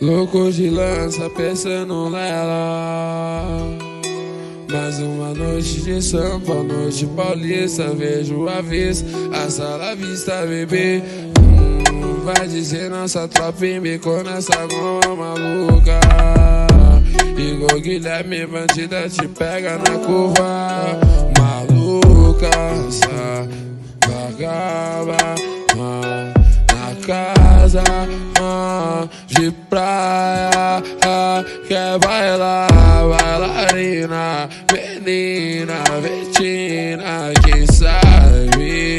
Louco de lança pensando nela. Mais uma noite de samba, noite paulista. Vejo a vez, a sala vista, bebê. Hum, vai dizer nossa tropa embicou nessa goma maluca. Igual Guilherme, bandida te pega na curva. Essa vagaba. Na casa de praia Quer bailar, bailarina Menina, vetina Quem sabe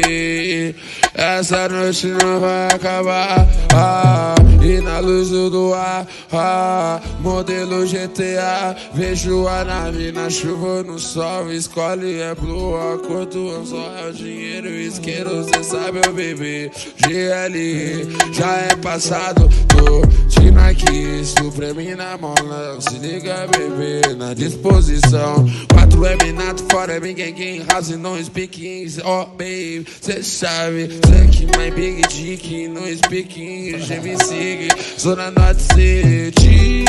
Essa noite não vai acabar ah, E na luz do luar ah, Modelo GTA Vejo a nave na chuva no sol Escolhe é blue, a cor do anzol É o dinheiro isqueiro, cê sabe eu bebê GL já é passado Tô de Nike, Supreme na não Se liga bebê, na disposição. 4M nato, fora me gang House não speak English, oh babe Cê sabe, cê que my big dick Não speak English, me sigue Zona Norte City.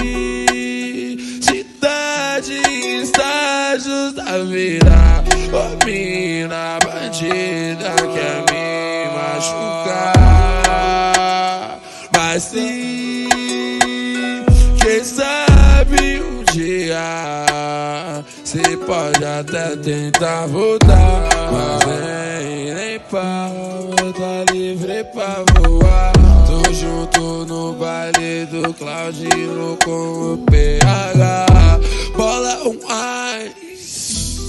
Cidade, estágios da vida. Ô mina bandida quer me machucar. Mas sim, quem sabe um dia Cê pode até tentar voltar. Mas nem, nem pra tá livre pra voar junto no baile do Claudinho com o PH Bola um ice.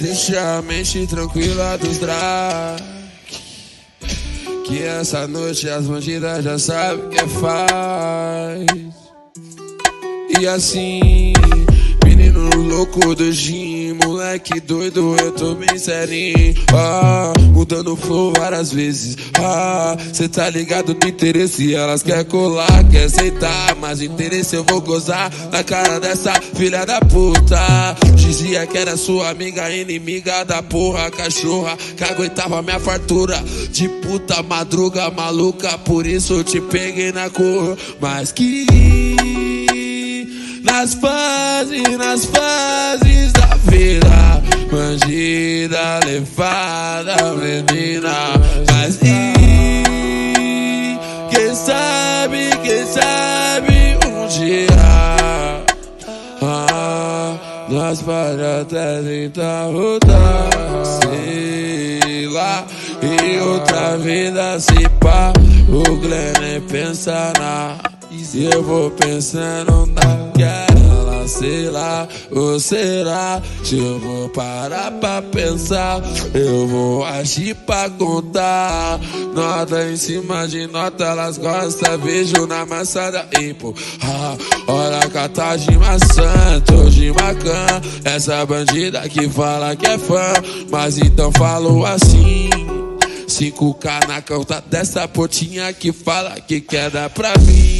Deixa a mente tranquila dos drag. Que essa noite as bandidas já sabem que faz. E assim Menino louco do gym, moleque doido, eu tô bem serinho. Ah, mudando o flow várias vezes. Ah, cê tá ligado do interesse, elas quer colar, quer aceitar. Mas interesse eu vou gozar na cara dessa filha da puta. Dizia que era sua amiga, inimiga da porra, cachorra, que aguentava minha fartura. De puta madruga maluca, por isso eu te peguei na cor. Mas que nas fases, nas fases. Bandida, levada, menina. Mas e quem sabe, quem sabe um dia. Ah, nós pode até tentar voltar. Sei lá, em outra vida se pá. O Glenn pensa na. E eu vou pensando sei lá, ou será? Se eu vou parar pra pensar, eu vou agir pra contar. Nota em cima de nota, elas gostam, vejo na massa da Ipo. Ah, olha a cata de maçã, tô de macan. Essa bandida que fala que é fã, mas então falou assim. 5K na conta dessa potinha que fala que quer dar pra mim.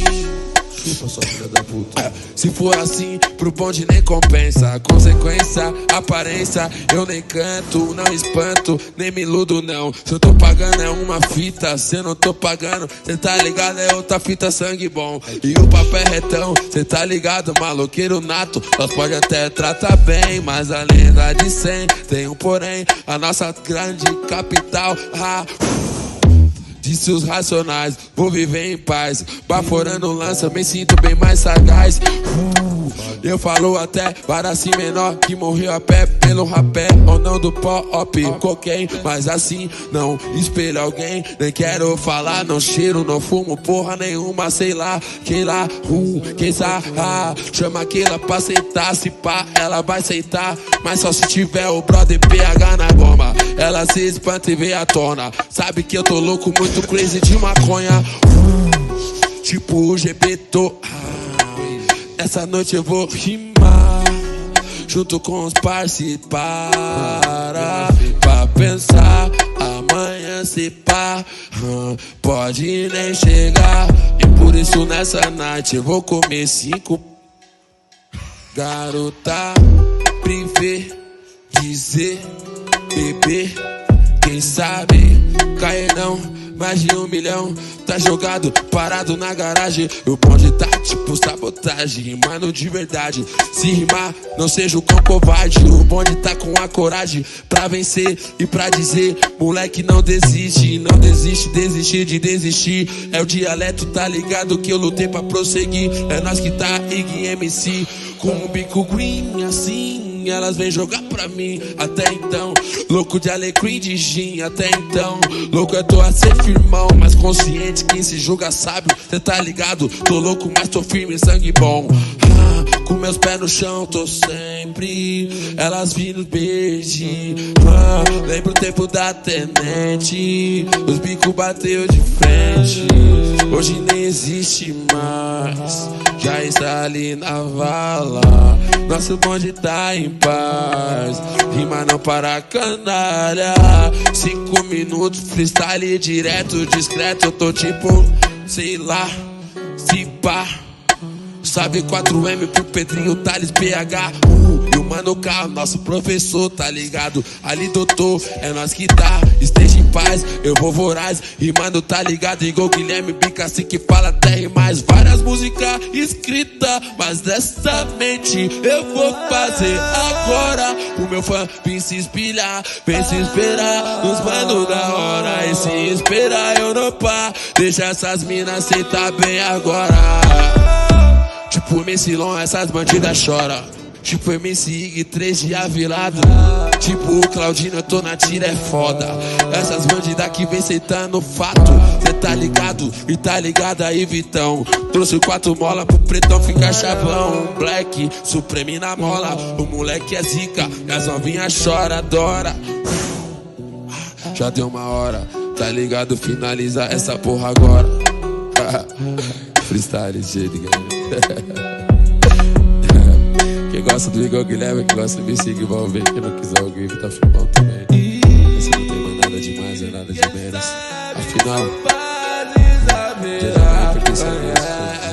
Chupa, sua filha da puta. Se for assim, pro bonde nem compensa. Consequência, aparência, eu nem canto, não espanto, nem me iludo, não. Se eu tô pagando é uma fita, se eu não tô pagando, cê tá ligado, é outra fita, sangue bom. E o papel é retão, cê tá ligado, maloqueiro nato. Nós pode até tratar bem, mas a lenda de 100 tem um porém. A nossa grande capital, ah, Disse os racionais, vou viver em paz. Baforando lança, me sinto bem mais sagaz. Uh, eu falo até para si menor que morreu a pé pelo rapé ou não do pop, cocaine. Mas assim, não espelho alguém. Nem quero falar, não cheiro, não fumo porra nenhuma, sei lá. Quem lá, uh, quem sabe, chama aquela pra sentar. Se pá, ela vai sentar. Mas só se tiver o brother PH na goma. Ela se espanta e vê a tona. Sabe que eu tô louco, muito crazy de maconha. Uh, tipo o Gepeto. Ah, essa noite eu vou rimar. Junto com os parceiros. Para pra pensar. Amanhã se pá. ah, pode nem chegar. E por isso nessa night eu vou comer cinco. Garota, privé, dizer Bebê, quem sabe, cair não, mais de um milhão. Tá jogado, parado na garagem. O bonde tá tipo sabotagem, rimando de verdade. Se rimar, não seja o cão covarde. O bonde tá com a coragem pra vencer e pra dizer: moleque, não desiste, não desiste, desistir de desistir. É o dialeto, tá ligado que eu lutei pra prosseguir. É nós que tá Ig MC, com um bico green assim elas vêm jogar pra mim. Até então, louco de alecrim de gin. Até então, louco eu tô a ser firmão, mas consciente. Quem se julga sábio, cê tá ligado? Tô louco, mas tô firme, sangue bom. Ah, com meus pés no chão, tô sempre. Elas vindo beijo. Ah, lembro o tempo da tenente. Os bicos bateu de frente. Hoje nem existe mais. Já está ali na vala. Nosso bonde tá em paz. Rima não para canalha. Cinco minutos, freestyle direto, discreto. Eu tô tipo, sei lá, se pá. Sabe 4M pro Pedrinho Thales PH. Uh, e o Mano Carro, nosso professor, tá ligado? Ali, doutor, é nós que tá. Esteja em paz, eu vou voraz. E mano, tá ligado? Igual Guilherme Bica, assim que fala até mais. Várias músicas escritas, mas dessa mente eu vou fazer agora. O meu fã vem se inspirar, vem se esperar. Nos mano da hora. E se esperar, eu não pá. Deixa essas minas sentar bem agora. Tipo Messilon, essas bandidas choram. Tipo MC Ig, 3 de avilado. Tipo o Claudinho, eu tô na tira, é foda. Essas bandidas que vem sentando fato. Cê tá ligado e tá ligado aí, Vitão. Trouxe quatro mola pro pretão ficar chavão. Black, Supreme na mola. O moleque é zica, as novinhas chora, adora. Já deu uma hora, tá ligado? Finaliza essa porra agora. Freestyle, jeito, galera. Quem gosta do Igor Guilherme, quem gosta de me seguir, vão ver. Quem não quiser o Guilherme tá filmando também. Esse não tem mais nada de mais, é nada de menos. Afinal, a Deus.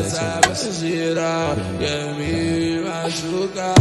Essa vai girar, quer me machucar.